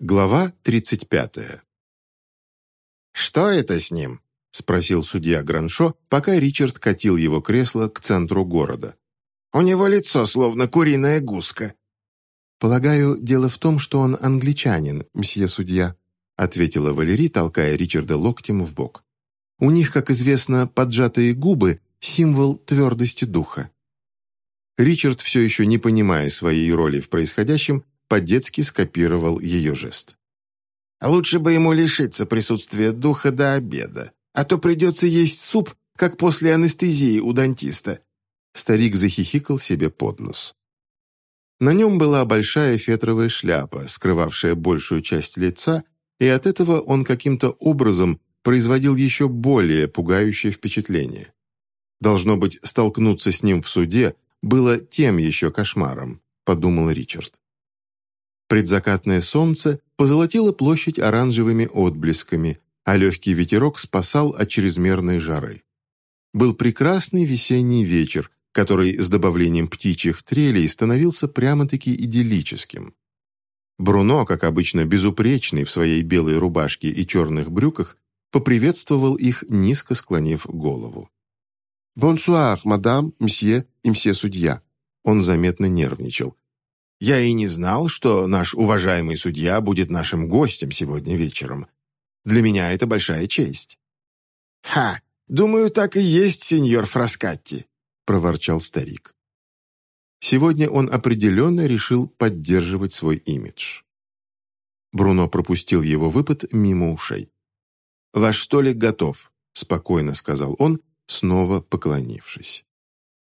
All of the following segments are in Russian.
Глава 35. «Что это с ним?» – спросил судья Граншо, пока Ричард катил его кресло к центру города. «У него лицо словно куриная гуска». «Полагаю, дело в том, что он англичанин, мсье судья», – ответила Валерий, толкая Ричарда локтем в бок. «У них, как известно, поджатые губы – символ твердости духа». Ричард, все еще не понимая своей роли в происходящем, по-детски скопировал ее жест. «Лучше бы ему лишиться присутствия духа до обеда, а то придется есть суп, как после анестезии у дантиста». Старик захихикал себе под нос. На нем была большая фетровая шляпа, скрывавшая большую часть лица, и от этого он каким-то образом производил еще более пугающее впечатление. Должно быть, столкнуться с ним в суде было тем еще кошмаром, подумал Ричард. Предзакатное солнце позолотило площадь оранжевыми отблесками, а легкий ветерок спасал от чрезмерной жары. Был прекрасный весенний вечер, который с добавлением птичьих трелей становился прямо-таки идиллическим. Бруно, как обычно безупречный в своей белой рубашке и черных брюках, поприветствовал их, низко склонив голову. «Бонсуар, мадам, мсье и мсье судья». Он заметно нервничал. Я и не знал, что наш уважаемый судья будет нашим гостем сегодня вечером. Для меня это большая честь». «Ха! Думаю, так и есть, сеньор Фраскатти», — проворчал старик. Сегодня он определенно решил поддерживать свой имидж. Бруно пропустил его выпад мимо ушей. «Ваш столик готов», — спокойно сказал он, снова поклонившись.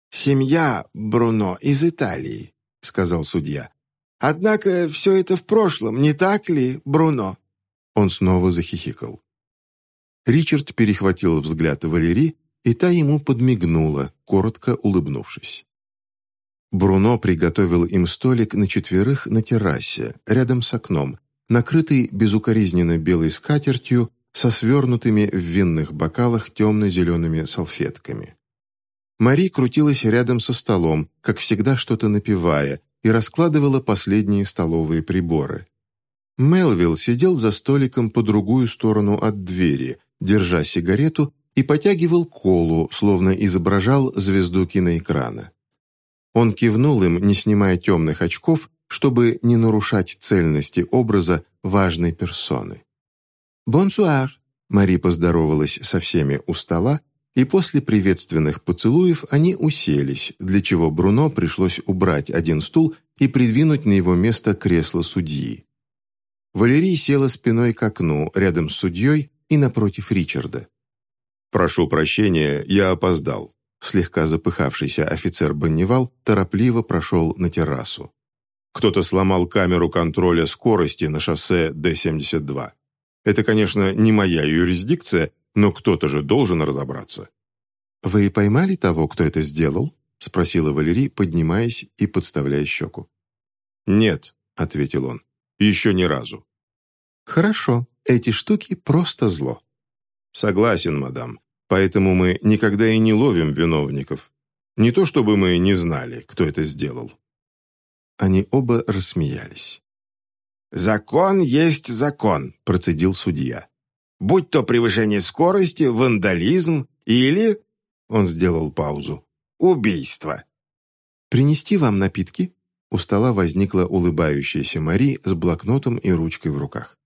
«Семья Бруно из Италии», — сказал судья. «Однако все это в прошлом, не так ли, Бруно?» Он снова захихикал. Ричард перехватил взгляд Валерии, и та ему подмигнула, коротко улыбнувшись. Бруно приготовил им столик на четверых на террасе, рядом с окном, накрытый безукоризненно белой скатертью со свернутыми в винных бокалах темно-зелеными салфетками. Мари крутилась рядом со столом, как всегда что-то напевая, и раскладывала последние столовые приборы. Мелвилл сидел за столиком по другую сторону от двери, держа сигарету и потягивал колу, словно изображал звезду киноэкрана. Он кивнул им, не снимая темных очков, чтобы не нарушать цельности образа важной персоны. «Бонсуар!» Мари поздоровалась со всеми у стола и после приветственных поцелуев они уселись, для чего Бруно пришлось убрать один стул и придвинуть на его место кресло судьи. Валерий села спиной к окну, рядом с судьей и напротив Ричарда. «Прошу прощения, я опоздал». Слегка запыхавшийся офицер Баннивал торопливо прошел на террасу. Кто-то сломал камеру контроля скорости на шоссе Д-72. Это, конечно, не моя юрисдикция, но кто-то же должен разобраться. «Вы поймали того, кто это сделал?» — спросила Валерий, поднимаясь и подставляя щеку. «Нет», — ответил он, — «еще ни разу». «Хорошо, эти штуки просто зло». «Согласен, мадам, поэтому мы никогда и не ловим виновников. Не то чтобы мы не знали, кто это сделал». Они оба рассмеялись. «Закон есть закон», — процедил судья будь то превышение скорости, вандализм или...» Он сделал паузу. «Убийство». «Принести вам напитки?» У стола возникла улыбающаяся Мари с блокнотом и ручкой в руках.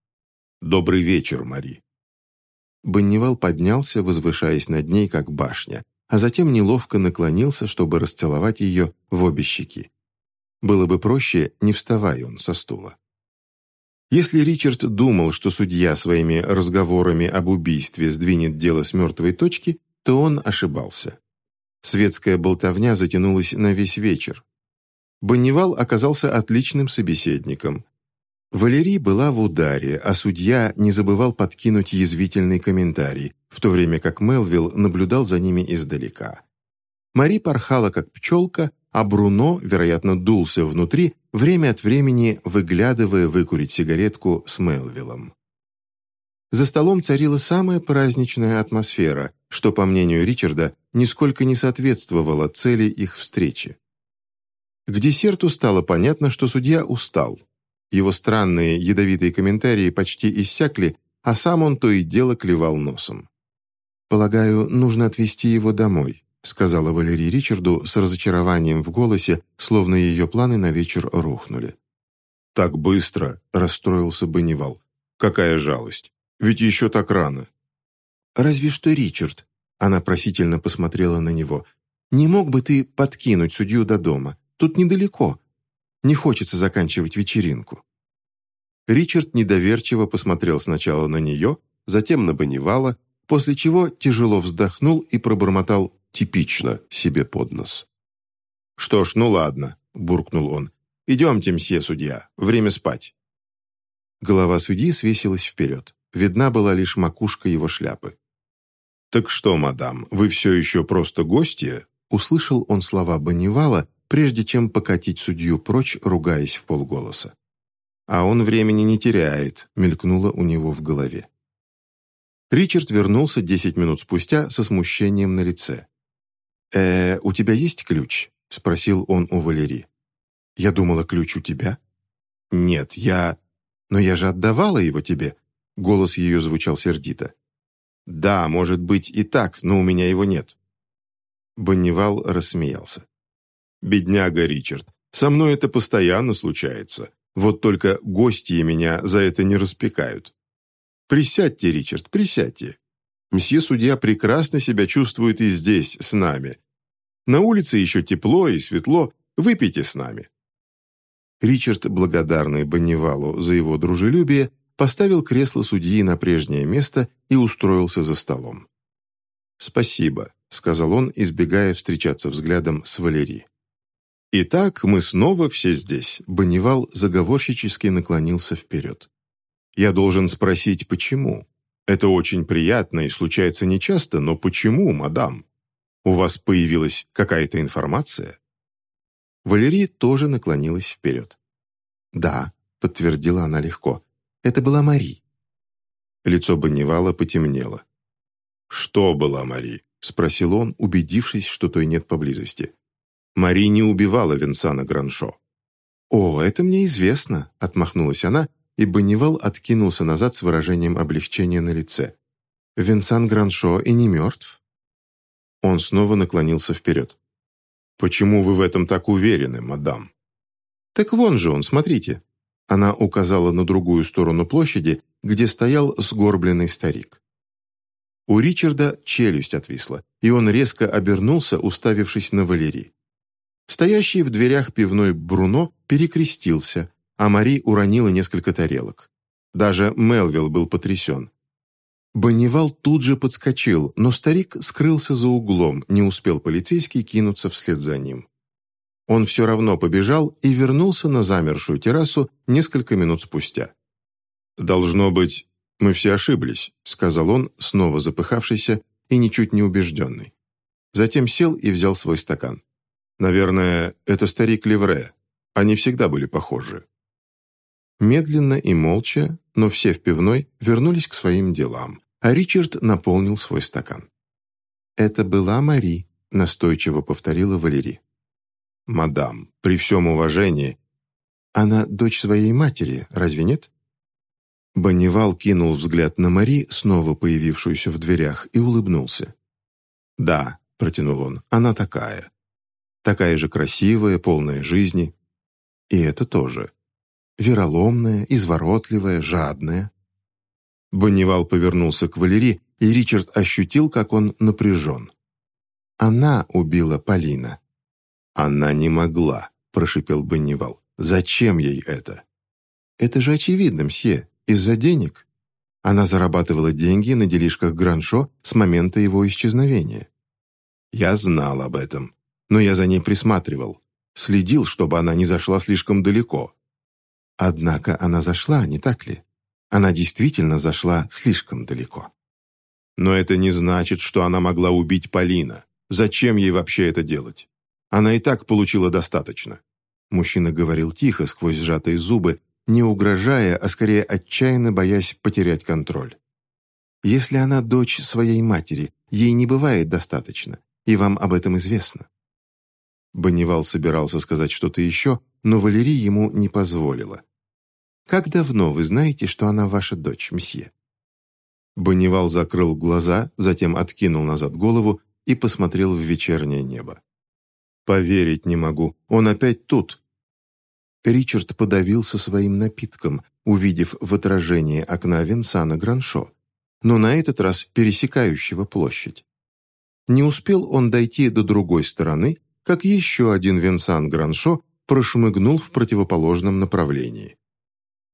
«Добрый вечер, Мари». Баннивал поднялся, возвышаясь над ней, как башня, а затем неловко наклонился, чтобы расцеловать ее в обе щеки. Было бы проще, не вставая он со стула. Если Ричард думал, что судья своими разговорами об убийстве сдвинет дело с мертвой точки, то он ошибался. Светская болтовня затянулась на весь вечер. Бонневал оказался отличным собеседником. Валерий была в ударе, а судья не забывал подкинуть язвительный комментарий, в то время как Мелвилл наблюдал за ними издалека. Мари порхала, как пчелка, а Бруно, вероятно, дулся внутри, время от времени выглядывая выкурить сигаретку с Мелвиллом. За столом царила самая праздничная атмосфера, что, по мнению Ричарда, нисколько не соответствовало цели их встречи. К десерту стало понятно, что судья устал. Его странные ядовитые комментарии почти иссякли, а сам он то и дело клевал носом. «Полагаю, нужно отвезти его домой», сказала Валерий Ричарду с разочарованием в голосе, словно ее планы на вечер рухнули. «Так быстро!» – расстроился Бонневал. «Какая жалость! Ведь еще так рано!» «Разве что Ричард!» – она просительно посмотрела на него. «Не мог бы ты подкинуть судью до дома? Тут недалеко. Не хочется заканчивать вечеринку». Ричард недоверчиво посмотрел сначала на нее, затем на Бонневала, после чего тяжело вздохнул и пробормотал «типично» себе под нос. «Что ж, ну ладно», – буркнул он. «Идемте, мсье судья, время спать». Голова судьи свесилась вперед. Видна была лишь макушка его шляпы. «Так что, мадам, вы все еще просто гостья?» Услышал он слова Бонневала, прежде чем покатить судью прочь, ругаясь в полголоса. «А он времени не теряет», — мелькнуло у него в голове. Ричард вернулся десять минут спустя со смущением на лице. «Э, у тебя есть ключ?» — спросил он у Валерии. «Я думала, ключ у тебя?» «Нет, я...» «Но я же отдавала его тебе!» Голос ее звучал сердито. «Да, может быть и так, но у меня его нет». Бонневал рассмеялся. «Бедняга Ричард, со мной это постоянно случается. Вот только гости меня за это не распекают. Присядьте, Ричард, присядьте. Мсье судья прекрасно себя чувствует и здесь, с нами. На улице еще тепло и светло, выпейте с нами». Ричард, благодарный Бонневалу за его дружелюбие, поставил кресло судьи на прежнее место и устроился за столом. «Спасибо», — сказал он, избегая встречаться взглядом с Валерией. «Итак, мы снова все здесь», — Бонневал заговорщически наклонился вперед. «Я должен спросить, почему? Это очень приятно и случается нечасто, но почему, мадам? У вас появилась какая-то информация?» Валерия тоже наклонилась вперед. «Да», — подтвердила она легко, — «это была Мари». Лицо Бонневала потемнело. «Что была Мари?» — спросил он, убедившись, что той нет поблизости. «Мари не убивала Винсана Граншо». «О, это мне известно», — отмахнулась она, и Бонневал откинулся назад с выражением облегчения на лице. «Винсан Граншо и не мертв?» Он снова наклонился вперед. «Почему вы в этом так уверены, мадам?» «Так вон же он, смотрите». Она указала на другую сторону площади, где стоял сгорбленный старик. У Ричарда челюсть отвисла, и он резко обернулся, уставившись на Валерий. Стоящий в дверях пивной Бруно перекрестился, а Мари уронила несколько тарелок. Даже Мелвилл был потрясен. Бонневал тут же подскочил, но старик скрылся за углом, не успел полицейский кинуться вслед за ним. Он все равно побежал и вернулся на замершую террасу несколько минут спустя. «Должно быть, мы все ошиблись», — сказал он, снова запыхавшийся и ничуть не убежденный. Затем сел и взял свой стакан. «Наверное, это старик Левре. Они всегда были похожи». Медленно и молча, но все в пивной вернулись к своим делам, а Ричард наполнил свой стакан. «Это была Мари», — настойчиво повторила Валерий. «Мадам, при всем уважении...» «Она дочь своей матери, разве нет?» Бонневал кинул взгляд на Мари, снова появившуюся в дверях, и улыбнулся. «Да», — протянул он, — «она такая. Такая же красивая, полная жизни. И это тоже. Вероломная, изворотливая, жадная. Бонневал повернулся к Валери, и Ричард ощутил, как он напряжен. «Она убила Полина». «Она не могла», – прошипел Бонневал. «Зачем ей это?» «Это же очевидно, мсье. Из-за денег. Она зарабатывала деньги на делишках Граншо с момента его исчезновения». «Я знал об этом, но я за ней присматривал. Следил, чтобы она не зашла слишком далеко». Однако она зашла, не так ли? Она действительно зашла слишком далеко. Но это не значит, что она могла убить Полина. Зачем ей вообще это делать? Она и так получила достаточно. Мужчина говорил тихо, сквозь сжатые зубы, не угрожая, а скорее отчаянно боясь потерять контроль. Если она дочь своей матери, ей не бывает достаточно, и вам об этом известно. Бонневал собирался сказать что-то еще, но Валерий ему не позволила. Как давно вы знаете, что она ваша дочь, мсье?» Бонневал закрыл глаза, затем откинул назад голову и посмотрел в вечернее небо. «Поверить не могу. Он опять тут!» Ричард подавился своим напитком, увидев в отражении окна Винсана Граншо, но на этот раз пересекающего площадь. Не успел он дойти до другой стороны, как еще один Винсан Граншо прошмыгнул в противоположном направлении.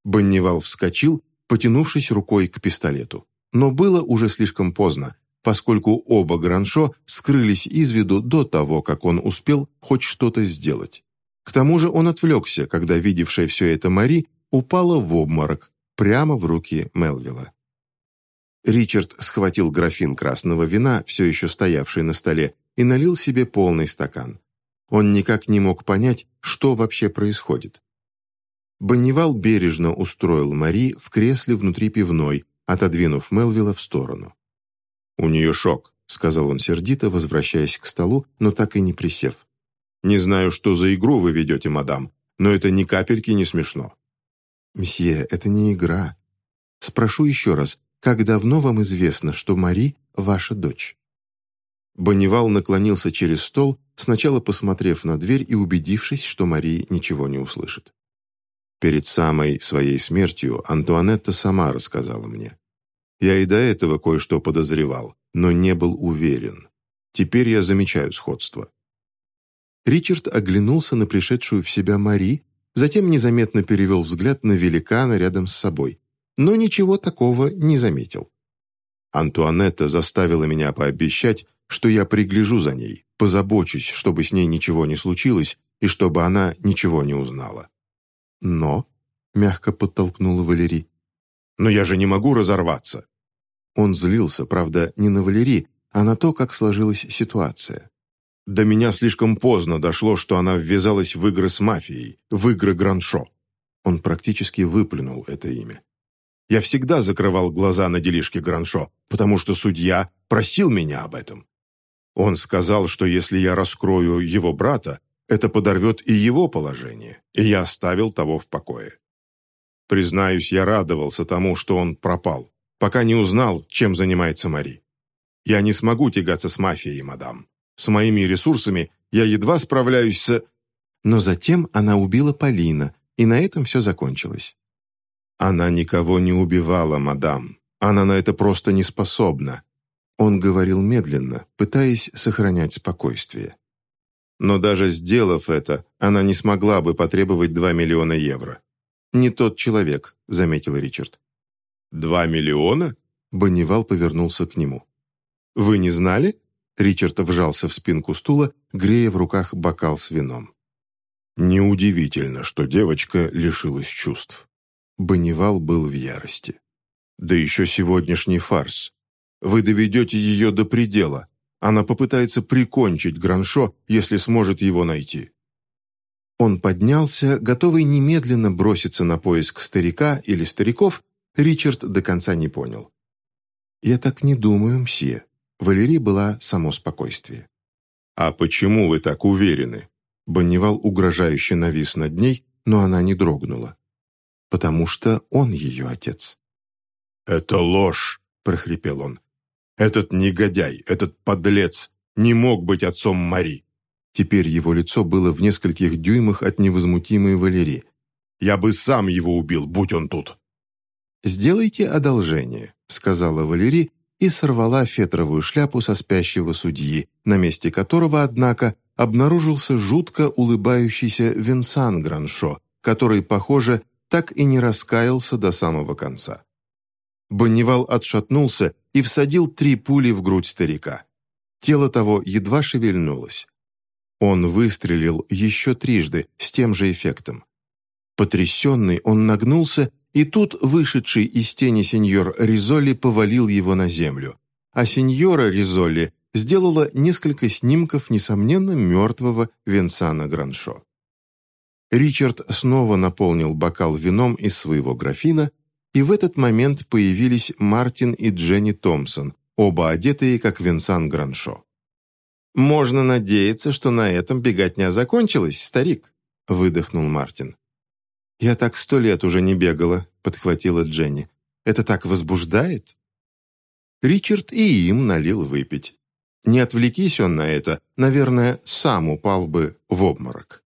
Бонневал вскочил, потянувшись рукой к пистолету. Но было уже слишком поздно, поскольку оба Граншо скрылись из виду до того, как он успел хоть что-то сделать. К тому же он отвлекся, когда видевшая все это Мари упала в обморок прямо в руки Мелвилла. Ричард схватил графин красного вина, все еще стоявший на столе, и налил себе полный стакан. Он никак не мог понять, что вообще происходит. Бонневал бережно устроил Мари в кресле внутри пивной, отодвинув Мелвилла в сторону. «У нее шок», — сказал он сердито, возвращаясь к столу, но так и не присев. «Не знаю, что за игру вы ведете, мадам, но это ни капельки не смешно». «Мсье, это не игра. Спрошу еще раз, как давно вам известно, что Мари — ваша дочь?» Бонневал наклонился через стол, сначала посмотрев на дверь и убедившись, что Мари ничего не услышит. Перед самой своей смертью Антуанетта сама рассказала мне. Я и до этого кое-что подозревал, но не был уверен. Теперь я замечаю сходство. Ричард оглянулся на пришедшую в себя Мари, затем незаметно перевел взгляд на великана рядом с собой, но ничего такого не заметил. Антуанетта заставила меня пообещать, что я пригляжу за ней, позабочусь, чтобы с ней ничего не случилось и чтобы она ничего не узнала. «Но», — мягко подтолкнула Валерий, «но я же не могу разорваться». Он злился, правда, не на Валерий, а на то, как сложилась ситуация. До меня слишком поздно дошло, что она ввязалась в игры с мафией, в игры Граншо. Он практически выплюнул это имя. Я всегда закрывал глаза на делишки Граншо, потому что судья просил меня об этом. Он сказал, что если я раскрою его брата, это подорвет и его положение, и я оставил того в покое. Признаюсь, я радовался тому, что он пропал, пока не узнал, чем занимается Мари. Я не смогу тягаться с мафией, мадам. С моими ресурсами я едва справляюсь с... Но затем она убила Полина, и на этом все закончилось. Она никого не убивала, мадам. Она на это просто не способна. Он говорил медленно, пытаясь сохранять спокойствие. Но даже сделав это, она не смогла бы потребовать 2 миллиона евро. «Не тот человек», — заметил Ричард. «Два миллиона?» — Бонневал повернулся к нему. «Вы не знали?» Ричард вжался в спинку стула, грея в руках бокал с вином. «Неудивительно, что девочка лишилась чувств». Бонневал был в ярости. «Да еще сегодняшний фарс. Вы доведете ее до предела, она попытается прикончить Граншо, если сможет его найти. Он поднялся, готовый немедленно броситься на поиск старика или стариков, Ричард до конца не понял. «Я так не думаю, мсье». Валерий была само спокойствие. «А почему вы так уверены?» Бонневал угрожающе навис над ней, но она не дрогнула. «Потому что он ее отец». «Это ложь!» – прохрипел он. Этот негодяй, этот подлец не мог быть отцом Мари. Теперь его лицо было в нескольких дюймах от невозмутимой Валерии. «Я бы сам его убил, будь он тут!» «Сделайте одолжение», — сказала Валерий и сорвала фетровую шляпу со спящего судьи, на месте которого, однако, обнаружился жутко улыбающийся Винсан Граншо, который, похоже, так и не раскаялся до самого конца. Бонневал отшатнулся и всадил три пули в грудь старика. Тело того едва шевельнулось. Он выстрелил еще трижды с тем же эффектом. Потрясенный, он нагнулся, и тут вышедший из тени сеньор Ризолли повалил его на землю. А сеньора Ризолли сделала несколько снимков, несомненно, мертвого Венсана Граншо. Ричард снова наполнил бокал вином из своего графина и в этот момент появились Мартин и Дженни Томпсон, оба одетые, как Винсан Граншо. «Можно надеяться, что на этом беготня закончилась, старик», — выдохнул Мартин. «Я так сто лет уже не бегала», — подхватила Дженни. «Это так возбуждает?» Ричард и им налил выпить. Не отвлекись он на это, наверное, сам упал бы в обморок.